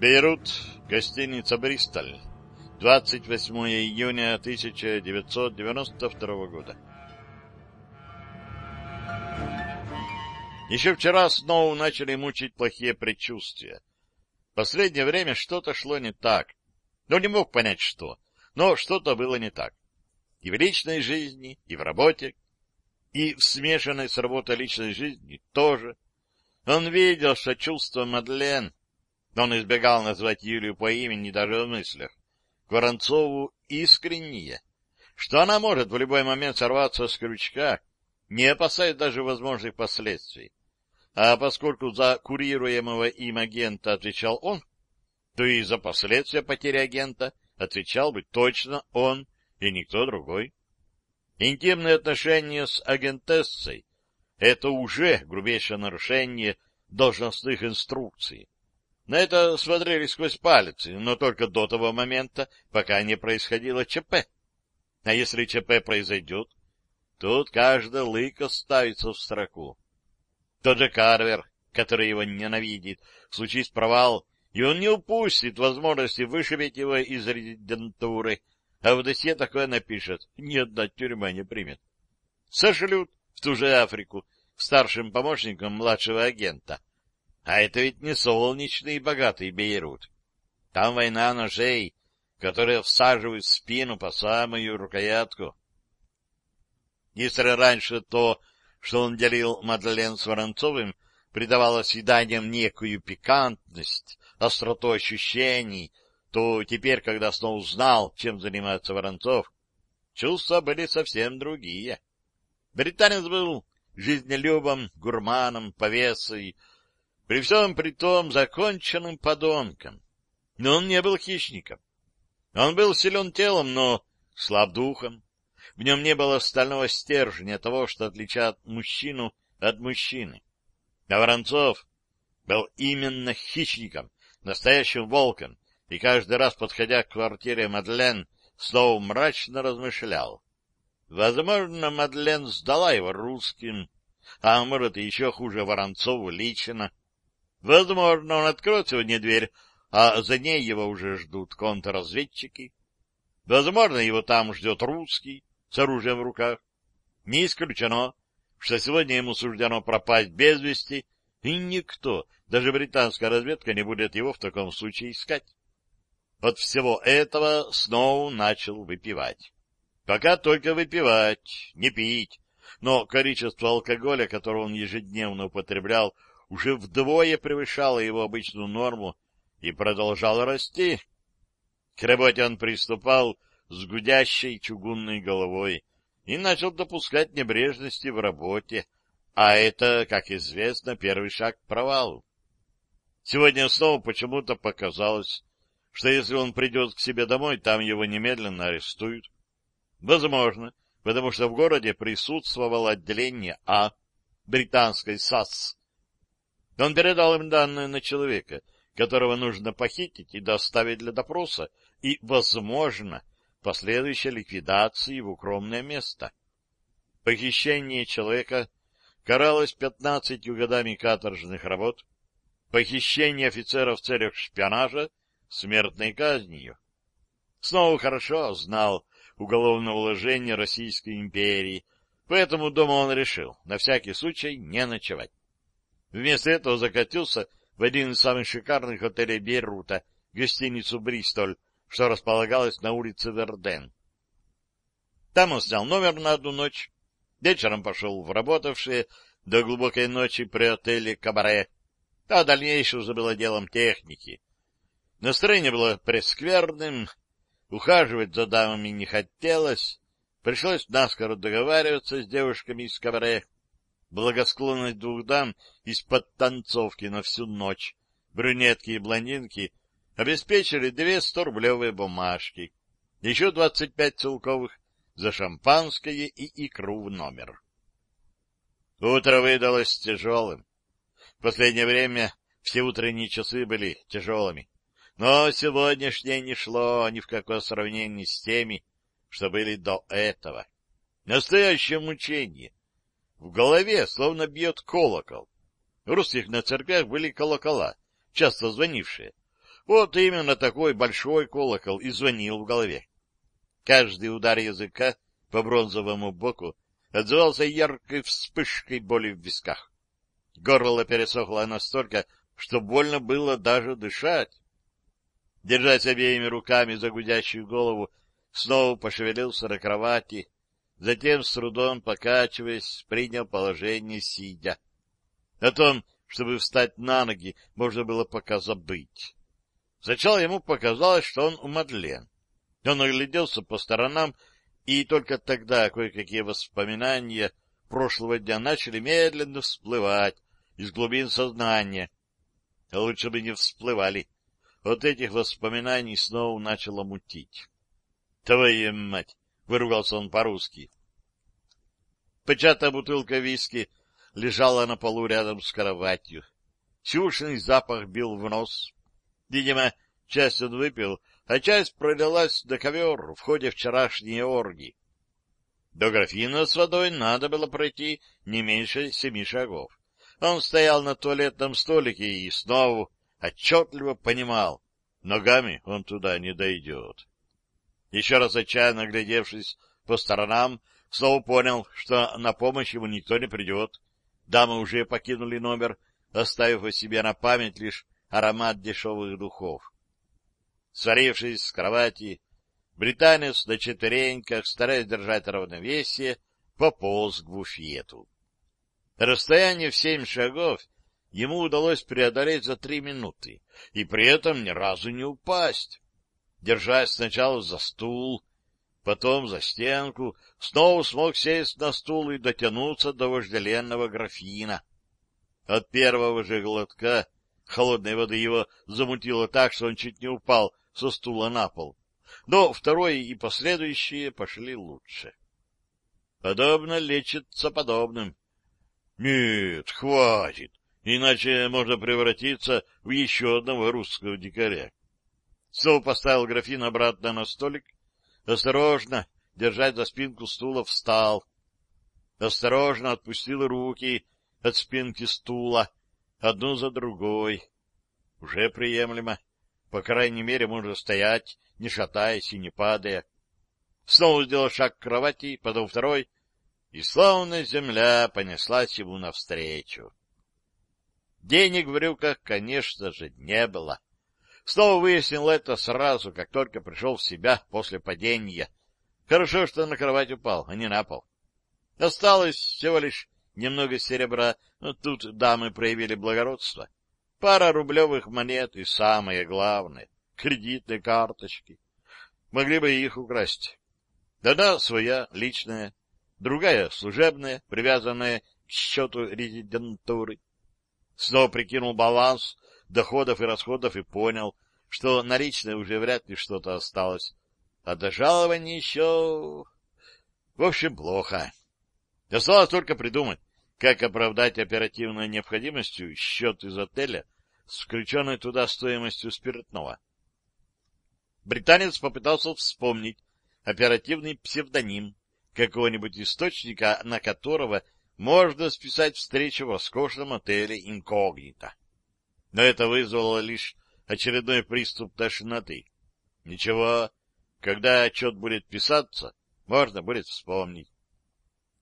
Бейрут, гостиница «Бристоль», 28 июня 1992 года. Еще вчера снова начали мучить плохие предчувствия. Последнее время что-то шло не так. Но не мог понять, что. Но что-то было не так. И в личной жизни, и в работе, и в смешанной с работой личной жизни тоже. Он видел, что чувство Мадлен, он избегал назвать Юлию по имени даже в мыслях, к Воронцову искреннее, что она может в любой момент сорваться с крючка, не опасаясь даже возможных последствий. А поскольку за курируемого им агента отвечал он, то и за последствия потери агента отвечал бы точно он и никто другой. Интимные отношения с агентессой — это уже грубейшее нарушение должностных инструкций. На это смотрели сквозь палец, но только до того момента, пока не происходило ЧП. А если ЧП произойдет, тут каждый лыко ставится в строку. Тот же Карвер, который его ненавидит, случись провал, и он не упустит возможности вышибить его из резидентуры, а в досье такое напишет, ни одна тюрьма не примет. Сошлют в ту же Африку старшим помощником младшего агента. А это ведь не солнечный и богатый Бейрут. Там война ножей, которые всаживают в спину по самую рукоятку. Если раньше то, что он делил Мадлен с Воронцовым, придавало свиданиям некую пикантность, остроту ощущений, то теперь, когда снова узнал, чем занимается Воронцов, чувства были совсем другие. Британец был жизнелюбом, гурманом, повесой, при всем при том законченным подонком. Но он не был хищником. Он был силен телом, но слаб духом. В нем не было стального стержня того, что отличает мужчину от мужчины. А Воронцов был именно хищником, настоящим волком, и каждый раз, подходя к квартире Мадлен, снова мрачно размышлял. Возможно, Мадлен сдала его русским, а может, еще хуже Воронцову лично. Возможно, он откроет сегодня дверь, а за ней его уже ждут контрразведчики. Возможно, его там ждет русский с оружием в руках. Не исключено, что сегодня ему суждено пропасть без вести, и никто, даже британская разведка, не будет его в таком случае искать. От всего этого Сноу начал выпивать. Пока только выпивать, не пить, но количество алкоголя, которое он ежедневно употреблял, уже вдвое превышало его обычную норму и продолжало расти. К работе он приступал с гудящей чугунной головой и начал допускать небрежности в работе, а это, как известно, первый шаг к провалу. Сегодня снова почему-то показалось, что если он придет к себе домой, там его немедленно арестуют. Возможно, потому что в городе присутствовало отделение А британской САС. Он передал им данные на человека, которого нужно похитить и доставить для допроса, и, возможно, последующей ликвидации в укромное место. Похищение человека каралось пятнадцатью годами каторжных работ, похищение офицера в целях шпионажа смертной казнью. Снова хорошо знал уголовное уложение Российской империи, поэтому дома он решил на всякий случай не ночевать. Вместо этого закатился в один из самых шикарных отелей Бейрута, гостиницу «Бристоль», что располагалась на улице Верден. Там он снял номер на одну ночь, вечером пошел в работавшие до глубокой ночи при отеле «Кабаре», а дальнейшее уже было делом техники. Настроение было прескверным, ухаживать за дамами не хотелось, пришлось наскоро договариваться с девушками из кабаре. Благосклонность двух дам из-под танцовки на всю ночь, брюнетки и блондинки, обеспечили две сторублевые бумажки, еще двадцать пять целковых за шампанское и икру в номер. Утро выдалось тяжелым. В последнее время все утренние часы были тяжелыми. Но сегодняшнее не шло ни в какое сравнение с теми, что были до этого. Настоящее мучение. В голове словно бьет колокол. У русских на церквях были колокола, часто звонившие. Вот именно такой большой колокол и звонил в голове. Каждый удар языка по бронзовому боку отзывался яркой вспышкой боли в висках. Горло пересохло настолько, что больно было даже дышать. Держась обеими руками за гудящую голову, снова пошевелился на кровати, затем, с трудом покачиваясь, принял положение сидя. О том, чтобы встать на ноги, можно было пока забыть. Сначала ему показалось, что он у Мадлен. Он огляделся по сторонам, и только тогда кое-какие воспоминания прошлого дня начали медленно всплывать из глубин сознания. Лучше бы не всплывали. От этих воспоминаний снова начало мутить. — Твою мать! — выругался он по-русски. Початая бутылка виски лежала на полу рядом с кроватью. Сюшный запах бил в нос. Видимо, часть он выпил, а часть пролилась на ковер в ходе вчерашней оргии. До графина с водой надо было пройти не меньше семи шагов. Он стоял на туалетном столике и снова отчетливо понимал, ногами он туда не дойдет. Еще раз отчаянно глядевшись по сторонам, снова понял, что на помощь ему никто не придет. Дамы уже покинули номер, оставив о себе на память лишь аромат дешевых духов. Сварившись с кровати, британец на четвереньках, стараясь держать равновесие, пополз к буфету. Расстояние в семь шагов ему удалось преодолеть за три минуты, и при этом ни разу не упасть. Держась сначала за стул, потом за стенку, снова смог сесть на стул и дотянуться до вожделенного графина. От первого же глотка холодной воды его замутило так, что он чуть не упал со стула на пол. Но второй и последующие пошли лучше. Подобно лечится подобным. Нет, хватит, иначе можно превратиться в еще одного русского дикаря. Снова поставил графин обратно на столик, осторожно, держать за спинку стула, встал. Осторожно отпустил руки от спинки стула, одну за другой. Уже приемлемо. По крайней мере, можно стоять, не шатаясь и не падая. Снова сделал шаг к кровати, потом второй, и славная земля понеслась ему навстречу. Денег в брюках, конечно же, не было. Снова выяснил это сразу, как только пришел в себя после падения. Хорошо, что на кровать упал, а не на пол. Осталось всего лишь немного серебра, но тут дамы проявили благородство пара рублевых монет и самое главное — кредитные карточки. Могли бы их украсть. Одна своя, личная, другая служебная, привязанная к счету резидентуры. Снова прикинул баланс доходов и расходов и понял, что наличное уже вряд ли что-то осталось. А до жалования еще... В общем, плохо. Осталось только придумать, как оправдать оперативной необходимостью счет из отеля с включенной туда стоимостью спиртного? Британец попытался вспомнить оперативный псевдоним какого-нибудь источника, на которого можно списать встречу в роскошном отеле «Инкогнито». Но это вызвало лишь очередной приступ тошноты. Ничего, когда отчет будет писаться, можно будет вспомнить.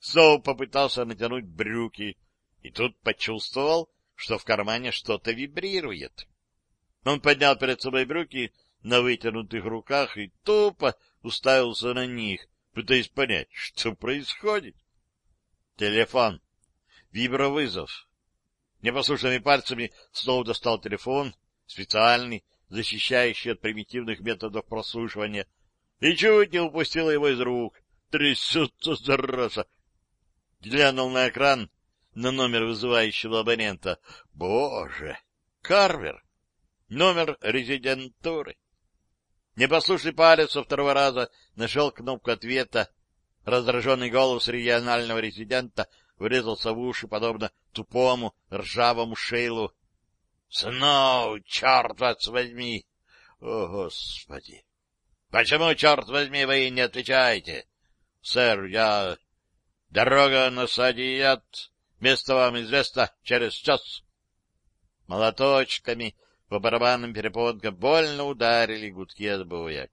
Снова попытался натянуть брюки, и тут почувствовал, что в кармане что-то вибрирует. Он поднял перед собой брюки на вытянутых руках и тупо уставился на них, пытаясь понять, что происходит. Телефон. Вибровызов. Непослушными пальцами снова достал телефон, специальный, защищающий от примитивных методов прослушивания, и чуть не упустил его из рук. Трясется, зараза! Глянул на экран, на номер вызывающего абонента. Боже! Карвер! Номер резидентуры. Непослушный палец со второго раза нашел кнопку ответа. Раздраженный голос регионального резидента врезался в уши, подобно тупому ржавому шейлу. — Сноу, черт вас возьми! О, Господи! — Почему, черт возьми, вы не отвечаете? — Сэр, я... Дорога на Садият. Место вам известно через час. Молоточками по барабанным перепонкам больно ударили гудки отбоя.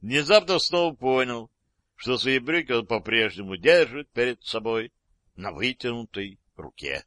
Внезапно снова понял, что свои брюки он по-прежнему держит перед собой на вытянутой руке.